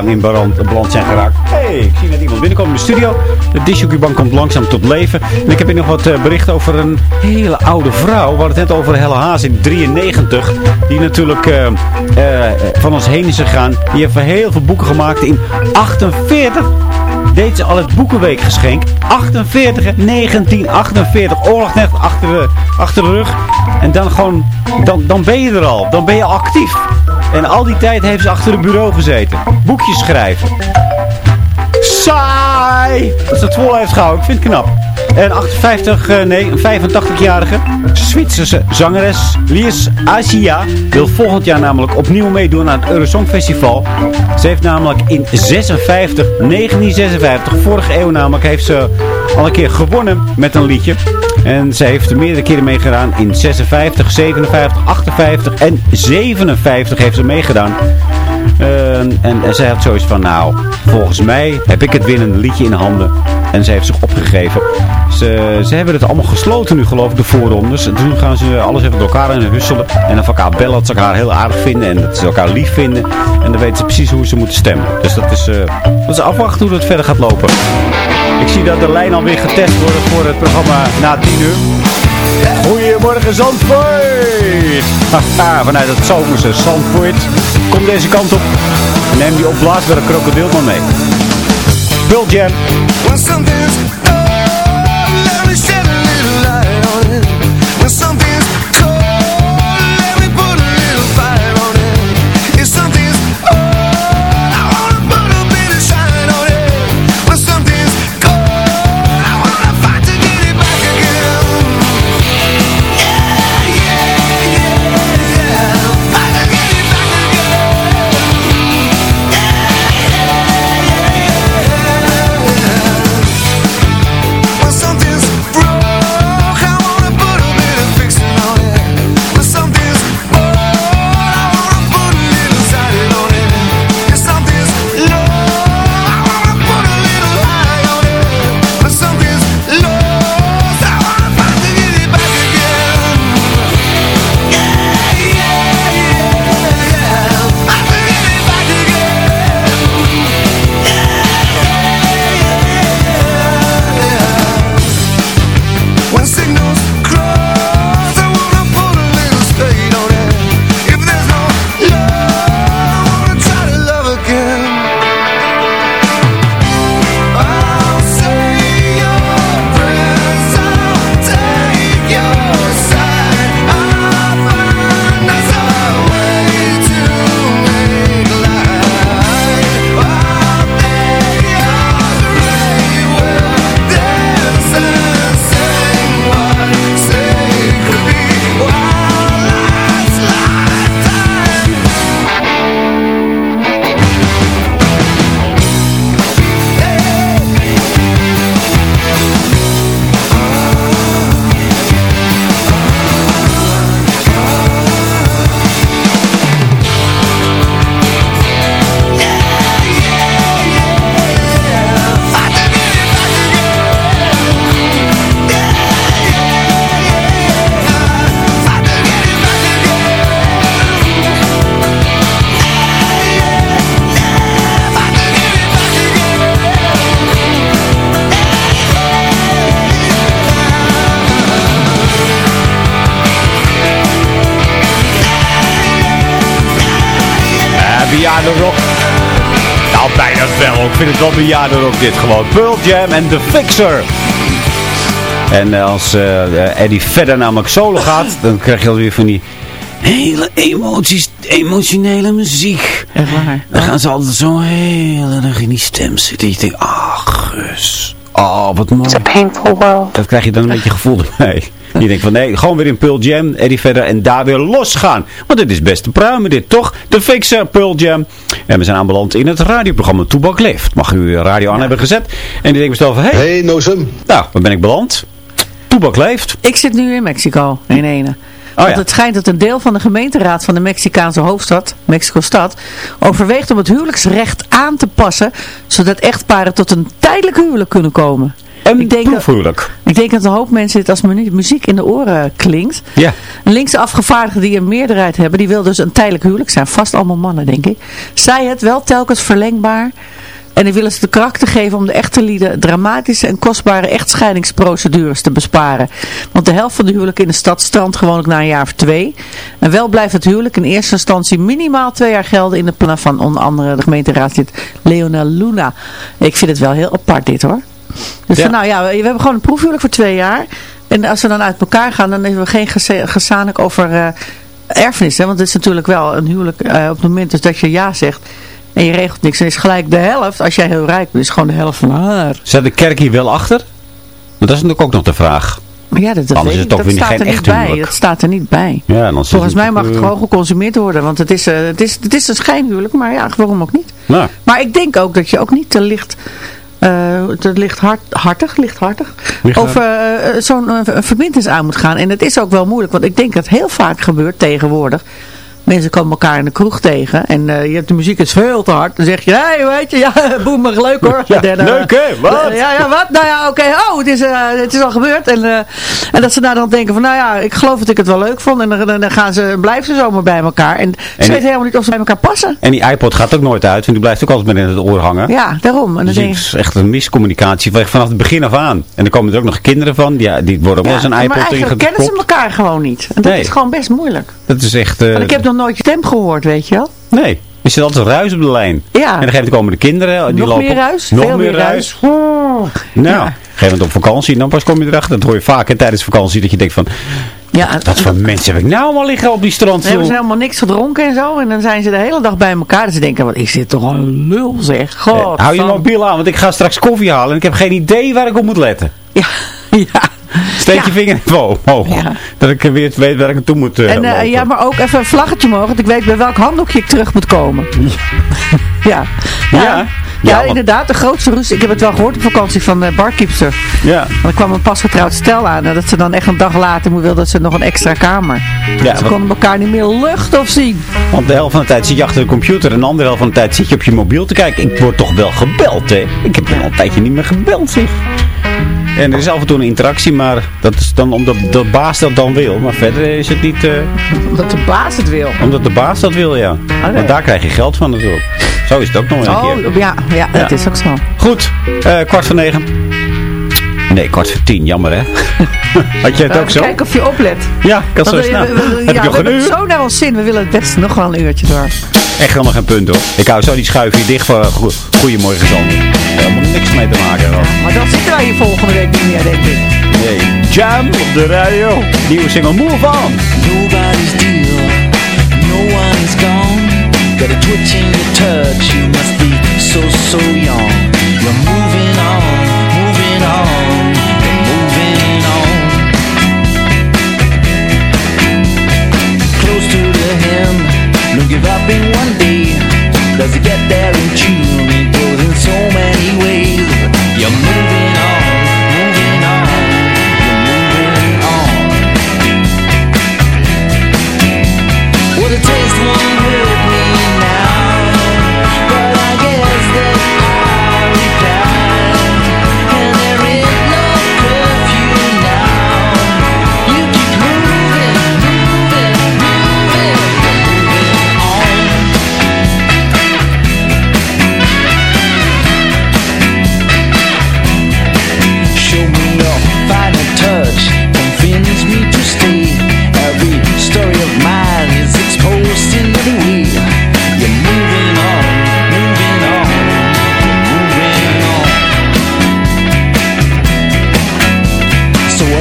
in beland zijn geraakt. hey, ik zie net iemand binnenkomen in de studio. De disjockeybank komt langzaam tot leven. En ik heb hier nog wat uh, berichten over een hele oude vrouw. We hadden het net over Helle Haas in 93. Die natuurlijk van ons heen is gegaan. Die heeft heel veel boeken gemaakt in 48. deed ze al het Boekenweekgeschenk. 48, hè, 1948. Oorlog net achter de, achter de rug. En dan gewoon, dan, dan ben je er al. Dan ben je actief. En al die tijd heeft ze achter het bureau gezeten. Boekjes schrijven. Saai! Dat ze het vol heeft gehouden. Ik vind het knap. En 58, eh, nee, een 85-jarige Zwitserse zangeres Lies Asia wil volgend jaar namelijk opnieuw meedoen aan het Eurosong Festival. Ze heeft namelijk in 56, 1956, vorige eeuw namelijk, heeft ze al een keer gewonnen met een liedje. En ze heeft er meerdere keren meegedaan. In 56, 57, 58 en 57 heeft ze meegedaan. Eh, en, zij had zoiets van, nou, volgens mij heb ik het winnende liedje in handen. En ze heeft zich opgegeven. Ze, ze hebben het allemaal gesloten nu, geloof ik, de voorrondes. En toen gaan ze alles even door elkaar in husselen. En dan van elkaar bellen dat ze elkaar heel aardig vinden. En dat ze elkaar lief vinden. En dan weten ze precies hoe ze moeten stemmen. Dus dat is, eh, dat is afwachten hoe dat verder gaat lopen. Ik zie dat de lijn alweer getest wordt voor het programma na 10 uur. Goedemorgen Zandvoort! Haha, vanuit het zomerse Zandvoort. Kom deze kant op. Neem die opblaasbare krokodil maar mee. Pearl. Het wel bejaardenrock dit gewoon. Pearl Jam en The Fixer. En eh, als eh, eh, Eddie verder namelijk solo gaat, dan krijg je alweer van die hele emoties, emotionele muziek. Echt waar. Dan gaan ze altijd zo heel erg in die stem zitten. Je denkt, ach, Gus. Oh, wat mooi. It's a painful world. Dat krijg je dan een beetje gevoel erbij. Je denkt van nee, gewoon weer in Pearl Jam, Eddie verder en daar weer losgaan. Want dit is best te pruimen dit, toch? De Fixer, Pearl Jam. En we zijn aanbeland in het radioprogramma Toebak Leeft. Mag u radio aan hebben gezet. En die denkt mezelf van, hey, Hey, Nozem. nou, waar ben ik beland? Toebak Leeft. Ik zit nu in Mexico, in ene. Want ja. het schijnt dat een deel van de gemeenteraad van de Mexicaanse hoofdstad, Mexico-stad, overweegt om het huwelijksrecht aan te passen, zodat echtparen tot een tijdelijk huwelijk kunnen komen. Ik denk, dat, ik denk dat een hoop mensen dit als mu- muziek in de oren klinkt. Ja. Linkse afgevaardigden die een meerderheid hebben, die wil dus een tijdelijk huwelijk zijn. Vast allemaal mannen, denk ik. Zij het wel telkens verlengbaar En die willen ze de karakter geven om de echte lieden dramatische en kostbare echtscheidingsprocedures te besparen. Want de helft van de huwelijken in de stad strandt gewoonlijk na een jaar of twee. En wel blijft het huwelijk in eerste instantie minimaal twee jaar gelden in de plannen van onder andere de gemeenteraadslid Leona Luna. Ik vind het wel heel apart dit hoor. Dus Ja. van, nou ja, we, we hebben gewoon een proefhuwelijk voor twee jaar. En als we dan uit elkaar gaan, dan hebben we geen gezamenlijk over eh, erfenis. Hè? Want het is natuurlijk wel een huwelijk eh, op het moment dus dat je ja zegt. En je regelt niks. Dan is gelijk de helft, als jij heel rijk bent, is gewoon de helft van haar. Zet de kerk hier wel achter? Want dat is natuurlijk ook nog de vraag. Maar ja, dat, dat, Anders weet is het weer staat geen er niet echt bij. huwelijk. Dat staat er niet bij. Ja, dan Volgens mij mag het eh, gewoon geconsumeerd worden. Want het is, eh, het is, het is een schijnhuwelijk, maar ja, waarom ook niet? Nou, Maar ik denk ook dat je ook niet te licht, eh, te lichthartig, lichthartig Lichthartig. over eh, zo'n verbindenis aan moet gaan. En het is ook wel moeilijk, want ik denk dat het heel vaak gebeurt tegenwoordig. Mensen komen elkaar in de kroeg tegen en eh, je hebt de muziek is veel te hard. Dan zeg je, hé, hey, weet je, ja, boemer, leuk hoor. Ja, En, eh, leuk, hè? Wat? ja, ja, wat? Nou ja, oké, oh, het is, eh, het is al gebeurd. En, en dat ze daar dan denken van, nou ja, ik geloof dat ik het wel leuk vond. En dan, dan, dan gaan ze, blijven ze zomaar bij elkaar. En, ze weten helemaal niet of ze bij elkaar passen. En die iPod gaat ook nooit uit, want die blijft ook altijd maar in het oor hangen. Ja, daarom. En dan Dus het is echt een miscommunicatie van- vanaf het begin af aan. En dan komen er ook nog kinderen van, ja, die worden wel eens een maar iPod eigenlijk kennen ze elkaar gewoon niet. En dat Nee. is gewoon best moeilijk. Dat is echt... Want ik heb nog nooit je stem gehoord, weet je wel. Nee, er zit altijd ruis op de lijn. Ja. En gegeven moment komen de kinderen. Die Nog lopen, meer ruis? Nog Veel meer ruis. Nou, gegeven moment op vakantie, dan pas kom je erachter. Dat hoor je vaak hè, tijdens vakantie, dat je denkt van... Ja, Wat voor mensen heb ik nou allemaal liggen op die strand? Dan hebben ze helemaal niks gedronken en zo. En dan zijn ze de hele dag bij elkaar. Dus ze denken, wat is dit toch een lul zeg. God. Hou je mobiel aan, want ik ga straks koffie halen en ik heb geen idee waar ik op moet letten. Ja, ja. Steek Ja. je vinger even omhoog. Ja. Dat ik weer weet waar ik naartoe moet eh, En eh, ja, maar ook even een vlaggetje mogen. Want ik weet bij welk handdoekje ik terug moet komen. Ja. Ja. Ja. Inderdaad. De grootste rust. Ik heb het wel gehoord op vakantie van uh, Barkeepster. Ja. Want er kwam een pasgetrouwd stel aan. En dat ze dan echt een dag later moet- wil dat ze nog een extra kamer. Ja, ze konden elkaar niet meer lucht of zien. Want de helft van de tijd zit je achter de computer en de andere helft van de tijd zit je op je mobiel te kijken. Ik word toch wel gebeld, hè? Ik heb al een tijdje niet meer gebeld, zeg. En er is af en toe een interactie, maar dat is dan omdat de baas dat dan wil. Maar verder is het niet... eh, Omdat de baas het wil. omdat de baas dat wil, ja. Want daar krijg je geld van natuurlijk. Zo is het ook nog een keer. Oh, ja, ja, dat Ja. is ook zo. Goed, eh, kwart voor negen. Nee, kwart voor tien, jammer hè. Had jij het ook Uh, zo? Kijk of je oplet. Ja, ik had zo snel. we- we- Heb ja, we hebben zo naar ons zin. We willen het beste nog wel een uurtje door. Echt helemaal geen punt hoor. Ik hou zo die schuif hier dicht voor Goedemorgen Zon. Helemaal niks mee te maken. Hoor. Maar dan zitten wij hier volgende week niet meer, denk ik. Nee. Jam op de radio. Nieuwe single Move On. Nobody's deal, no one's gone. Got a twitch in your touch, you must be so, so young. You're moving on, moving on, you're moving on. Close to the hem, don't give up in one day. Does it get there in June? It goes in so many ways.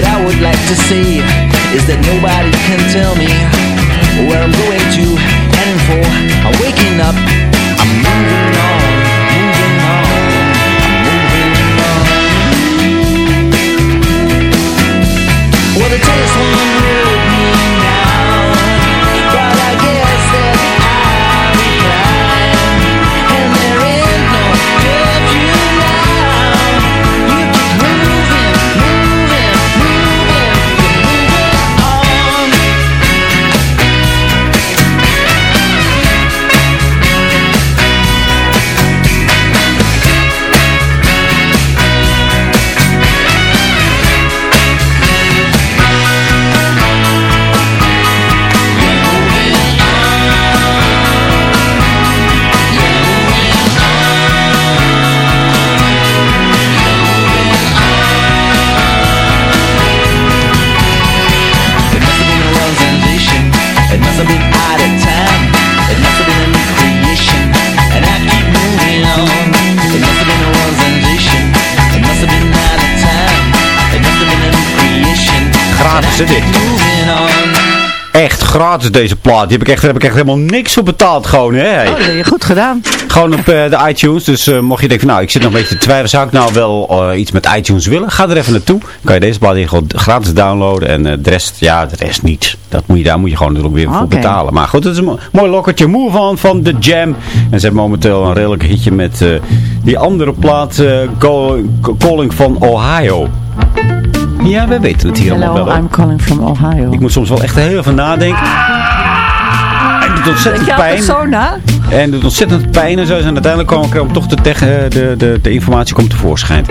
What I would like to say is that nobody can tell me where I'm going to, heading for. I'm waking up, I'm moving on, moving on, moving on. Well, the taste won't hurt gratis deze plaat. Die heb ik echt, heb ik echt helemaal niks voor betaald gewoon, hè. Oh, dat heb je goed gedaan. Gewoon op eh, de iTunes. Dus eh, mocht je denken van nou, ik zit nog een beetje te twijfelen. Zou ik nou wel eh, iets met iTunes willen? Ga er even naartoe. Kan je deze plaat hier gewoon gratis downloaden. En de rest, ja, de rest niet. Dat moet je, daar moet je gewoon natuurlijk weer voor betalen. Maar goed, het is een mo- mooi lokkertje. Move on van The Jam. En ze hebben momenteel een redelijk hitje met die andere plaat. Calling van Ohio. Ja, wij weten het hier allemaal Hello, wel. hoor. I'm calling from Ohio. Ik moet soms wel echt heel even nadenken. En het doet ontzettend pijn. zo na? En het doet ontzettend pijn en zo. En uiteindelijk kwam ik er toch de, eh, de, de, de informatie komt tevoorschijn.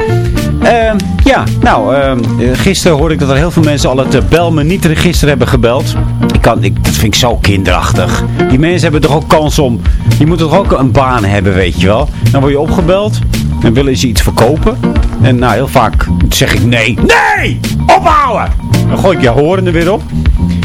Ehm, ja, nou, eh, gisteren hoorde ik dat er heel veel mensen al het uh, Bel me niet register hebben gebeld. Ik kan, ik, dat vind ik zo kinderachtig. Die mensen hebben toch ook kans om... Die moeten toch ook een baan hebben, weet je wel. Dan word je opgebeld en willen ze iets verkopen. En nou, heel vaak zeg ik nee. Nee! Ophouden! Dan gooi ik je horen er weer op.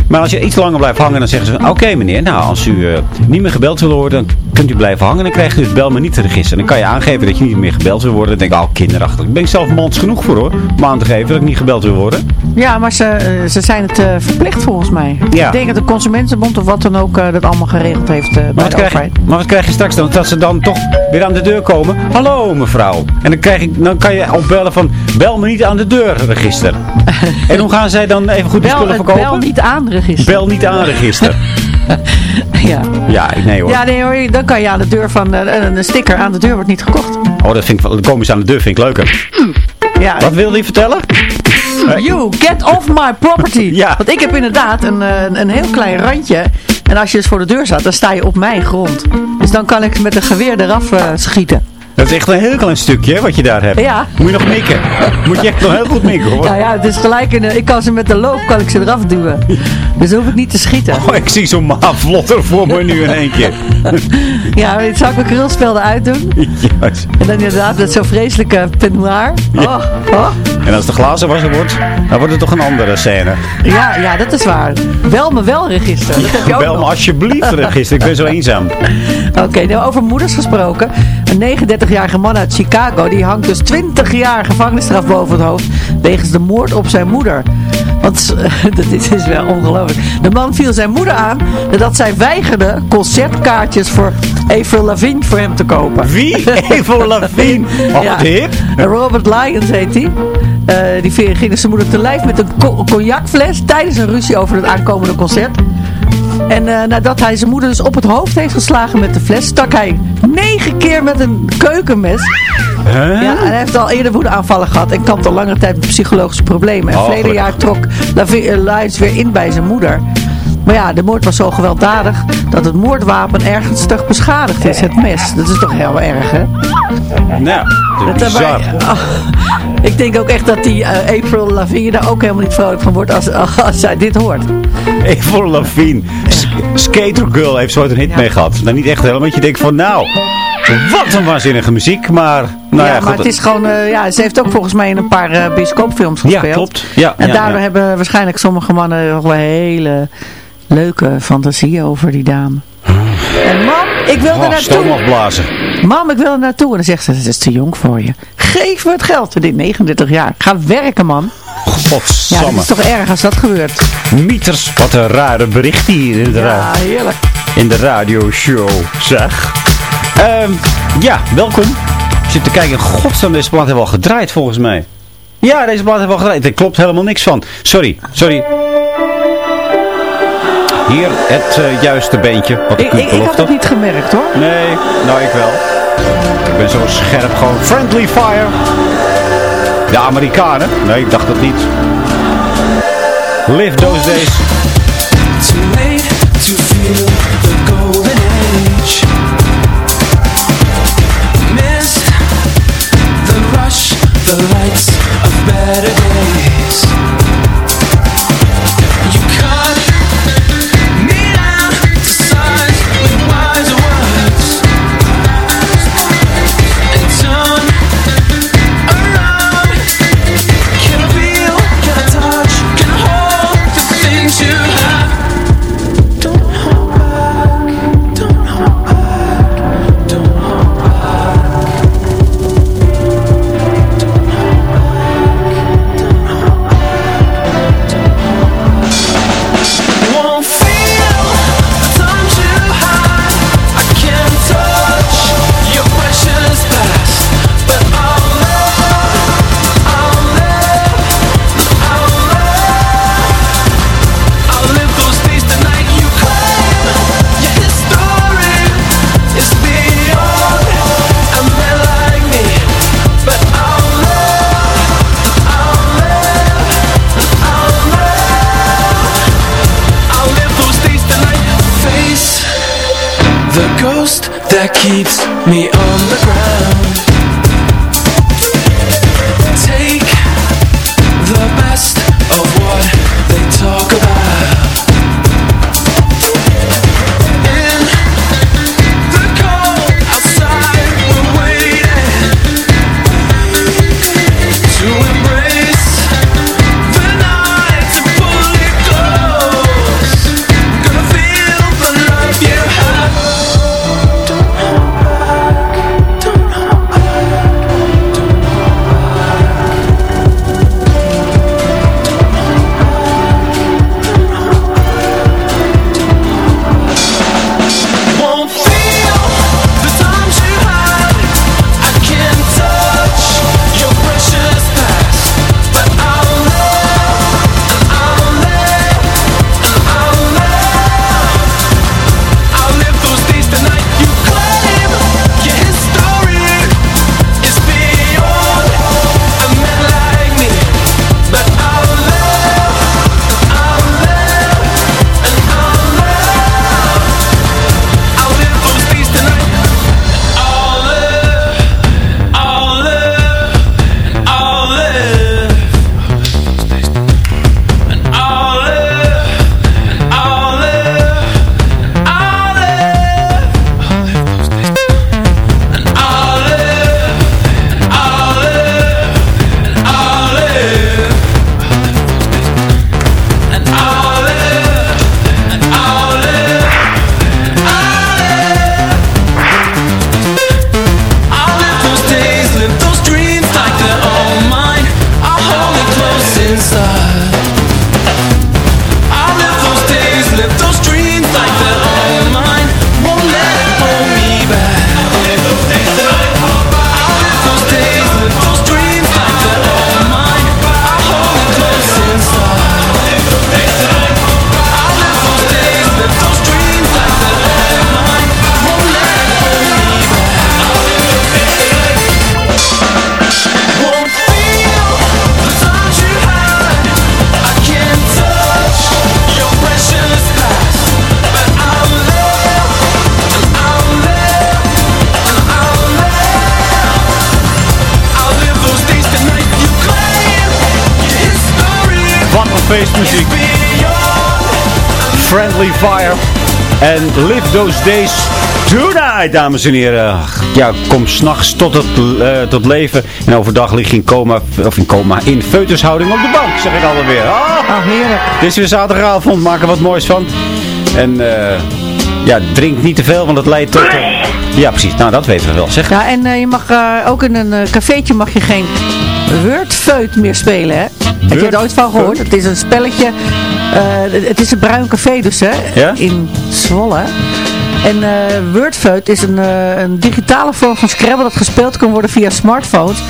Maar als je iets langer blijft hangen, dan zeggen ze... Oké meneer, nou als u eh, niet meer gebeld wil worden... kunt u blijven hangen. Dan krijgt u het bel me niet te register. Dan kan je aangeven dat je niet meer gebeld wil worden. Dan denk ik, oh kinderachtig. Ik ben zelf mans genoeg voor hoor. Om aan te geven dat ik niet gebeld wil worden. Ja, maar ze, eh, ze zijn het eh, verplicht volgens mij. Ja. Ik denk dat de Consumentenbond of wat dan ook eh, dat allemaal geregeld heeft bij Maar wat, de krijg je, overheid. maar wat krijg je straks dan? Dat ze dan toch weer aan de deur komen. Hallo mevrouw. En dan, krijg ik, dan kan je opbellen van... Bel me niet aan de deur register. en hoe gaan zij dan even goed Bel, spullen verkopen? bel niet aan register. Bel niet aan register. Ja. ja, nee hoor. ja, nee hoor. Dan kan je aan de deur van eh, een, een sticker aan de deur wordt niet gekocht. Oh, dat vind ik wel. Ze aan de deur, vind ik leuker. Ja. Wat wilde hij vertellen? You, get off my property. Ja. Want ik heb inderdaad een, eh, een, een heel klein randje. En als je dus voor de deur staat, dan sta je op mijn grond. Dus dan kan ik met een geweer eraf eh, schieten. Dat is echt een heel klein stukje wat je daar hebt. Ja. Moet je nog mikken. Moet je echt nog heel goed mikken hoor. Nou ja, het is gelijk. Een, ik kan ze met de loop kan ik ze eraf duwen. Dus hoef ik niet te schieten. Oh, ik zie zo'n maaflotter voor me nu in één keer. ja, dit zou ik mijn krulspel eruit doen. Juist. En dan inderdaad dat zo'n vreselijke penaar. Ja. Oh, oh. En als de glazen wasser wordt, dan wordt het toch een andere scène. Ja, ja dat is waar. Bel me wel register. Dat heb je ook bel me alsjeblieft register. Ik ben zo eenzaam. Oké, okay, nou over moeders gesproken. 39 20-jarige man uit Chicago, die hangt dus 20 jaar gevangenisstraf boven het hoofd wegens de moord op zijn moeder. Want dit is, dus wel ongelooflijk. De man viel zijn moeder aan nadat zij weigerde concertkaartjes voor Avril Lavigne voor hem te kopen. Wie? Avril Lavigne? Wat ja. dit? Robert Lyons heet hij. Eh, die ging dus zijn moeder te lijf met een cognacfles tijdens een ruzie over het aankomende concert. En eh, nadat hij zijn moeder dus op het hoofd heeft geslagen met de fles, stak hij negen keer met een keukenmes. Huh? Ja, en hij heeft al eerder woedeaanvallen gehad en kampt al lange tijd met psychologische problemen. En Oh, verleden jaar trok Lavi- eh, weer in bij zijn moeder. Maar ja, de moord was zo gewelddadig dat het moordwapen ernstig beschadigd is, het mes. Dat is toch heel erg, hè? Nou, dat Dat is daarbij- bizar. Oh, ik denk ook echt dat die eh, April Lavigne daar ook helemaal niet vrolijk van wordt als, als zij dit hoort. Avril Lavigne. S- Skater Girl heeft een hit mee gehad. Nou, niet echt helemaal, want je denkt van nou, wat een waanzinnige muziek. Maar, nou ja, ja, maar het is gewoon, eh, ja, ze heeft ook volgens mij in een paar eh bioscoopfilms Ja, gespeeld. klopt. Ja, en ja, daardoor ja. hebben waarschijnlijk sommige mannen nog wel hele leuke fantasieën over die dame. En mam, ik wil er Oh, naartoe. afblazen. Mam, ik wil er naartoe. En dan zegt ze, dat is te jong voor je. Geef me het geld. Dit 39 jaar. Ga werken, man. Ja, Godsamme. dat is toch erg als dat gebeurt. Mieters, wat een rare bericht hier in de, Ja, heerlijk. in de radioshow, zeg. Ehm, ja, welkom. Ik zit te kijken, in godsnaam, deze plaat hebben we al gedraaid volgens mij. Ja, deze plaat hebben we al gedraaid. Er klopt helemaal niks van. Sorry, sorry. Hier het eh, juiste beentje, wat ik, Ik, ik, ik had het niet gemerkt, hoor. Nee, nou ik wel. Ik ben zo scherp gewoon. Friendly fire. De Amerikanen? Nee, ik dacht dat niet. Live those days. Too late to feel the feestmuziek. Friendly Fire. En Live Those Days Tonight, dames en heren. Ja, kom s'nachts tot het eh, tot leven. En overdag lig je in coma, of in coma, in feutushouding op de bank, zeg ik alweer. Ah, Oh, heerlijk. het is weer zaterdagavond, maak er wat moois van. En eh, ja, drink niet te veel, want het leidt tot... eh, ja, precies. Nou, dat weten we wel. Zeg. Ja, en je mag ook in een cafeetje mag je geen wordfeut meer spelen, hè? Heb je er ooit van gehoord? Het is een spelletje. eh, het is een bruin café dus, hè? Ja? In Zwolle. En eh Wordfeut is een, eh, een digitale vorm van Scrabble dat gespeeld kan worden via smartphones.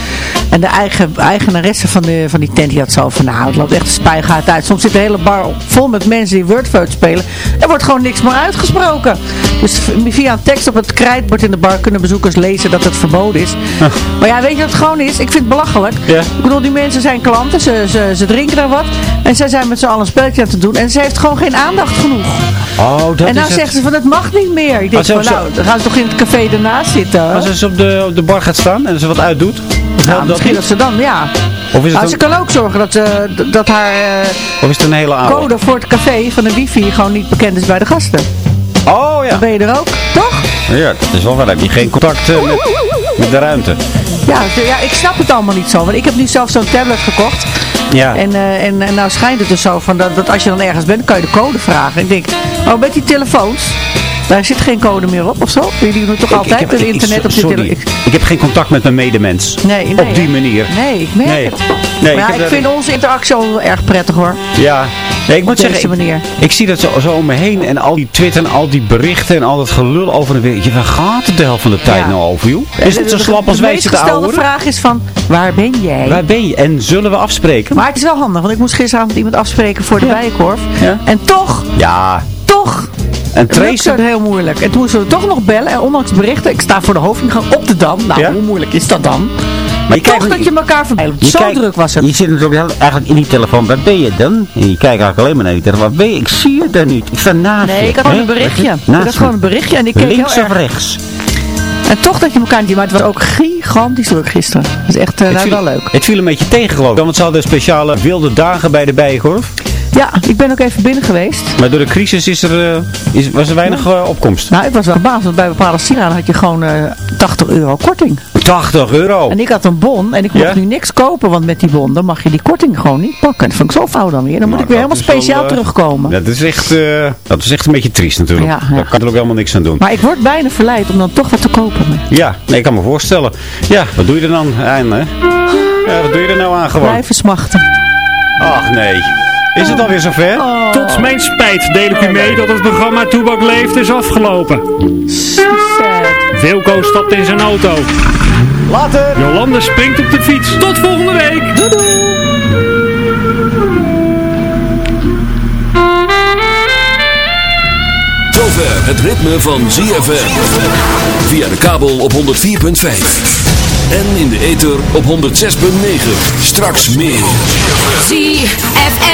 En de eigen, eigenaresse van, de, van die tent die had zo van, nou het loopt echt de spuigaat uit. Soms zit de hele bar vol met mensen die Wordfeut spelen. Er wordt gewoon niks meer uitgesproken. Dus via een tekst op het krijtbord in de bar kunnen bezoekers lezen dat het verboden is. Maar ja, weet je wat het gewoon is? Ik vind het belachelijk. Ik bedoel, die mensen zijn klanten, ze, ze, ze drinken er wat. En zij zijn met z'n allen een spelletje aan het doen. En ze heeft gewoon geen aandacht genoeg. Oh, dat en nou is zegt ze van, het mag niet meer. Ik denk van, nou, dan gaan ze toch in het café ernaast zitten. Als ze dus op de, op de bar gaat staan en ze wat uitdoet. nou, dat misschien niet? dat ze dan, ja. Of is het een- ze kan ook zorgen dat, ze, dat haar eh, Of is het een hele oude? code voor het café van de wifi gewoon niet bekend is bij de gasten. Oh ja. Dan ben je er ook, toch? Ja, dat is wel wel. Heb je geen contact eh, met, met de ruimte? Ja, ja, ik snap het allemaal niet zo. Want ik heb nu zelf zo'n tablet gekocht. Ja. En, eh, en, en nou schijnt het dus zo van dat, dat als je dan ergens bent, kan je de code vragen. Ik denk, oh, met die telefoons, daar zit geen code meer op of zo? Jullie doen toch Ik- altijd ik heb- het ik- internet op sorry. telefoon? Ik heb geen contact met mijn medemens. Nee, nee, Op die manier. Nee, ik merk Nee. het. Nee, maar ik vind onze interactie al erg prettig hoor. Ja, nee, ik moet deze zeggen, manier. ik zie dat zo, zo om me heen en al die Twitter en al die berichten en al dat gelul over de wereld. Je, waar gaat het de helft van de tijd Ja. nou over, joh? Is het zo De- de- slap als wij De zitten gestelde ouwen? vraag is van, waar ben jij? Waar ben je? En zullen we afspreken? Maar het is wel handig, want ik moest gisteravond iemand afspreken voor de Bijenkorf. Ja. En toch, Ja, toch en Trace... het heel moeilijk. En toen moesten we toch nog bellen. En ondanks berichten, ik sta voor de hoofdingang op de Dam. Nou, Ja? hoe moeilijk is dat dan? Maar je toch kijkt- dat je elkaar. Je Zo kijkt- druk was het. Je zit natuurlijk eigenlijk in die telefoon. Waar ben je dan? En je kijkt eigenlijk alleen maar naar die telefoon. Waar ben je? Ik zie je daar niet. Ik sta naast. Nee, ik had gewoon een berichtje. Ik Naast had gewoon een berichtje en ik keek Links heel of rechts? En toch dat je elkaar niet... Maar het was ook gigantisch druk gisteren. Dat is echt Het viel- wel leuk. Het viel een beetje tegen geloof ik. Want ze hadden speciale wilde dagen bij de Bijenkorf. Ja, ik ben ook even binnen geweest. Maar door de crisis is er, eh, is, was er weinig eh, opkomst. Nou, ik was wel verbaasd, want bij bepaalde sieraden had je gewoon eh 80 euro korting. 80 euro. En ik had een bon en ik mocht Ja? nu niks kopen, want met die bon dan mag je die korting gewoon niet pakken. Dat vind ik zo fout dan weer. Dan moet ik weer helemaal wel, speciaal eh, terugkomen. Dat is, echt, eh, dat is echt een beetje triest natuurlijk. Ja, ja. Daar kan er ook helemaal niks aan doen. Maar ik word bijna verleid om dan toch wat te kopen. Ja, nee, ik kan me voorstellen. Ja, wat doe je er dan aan, hè? Ja, wat doe je er nou aan gewoon? Blijven smachten. Ach nee. Is het alweer zover? Tot mijn spijt deel ik u mee dat het programma Toebak Leeft is afgelopen. Wilco stapt in zijn auto. Later! Jolande springt op de fiets. Tot volgende week! Doei doei! Zover het ritme van ZFM. Via de kabel op 104.5. En in de ether op 106.9. Straks meer. ZFM.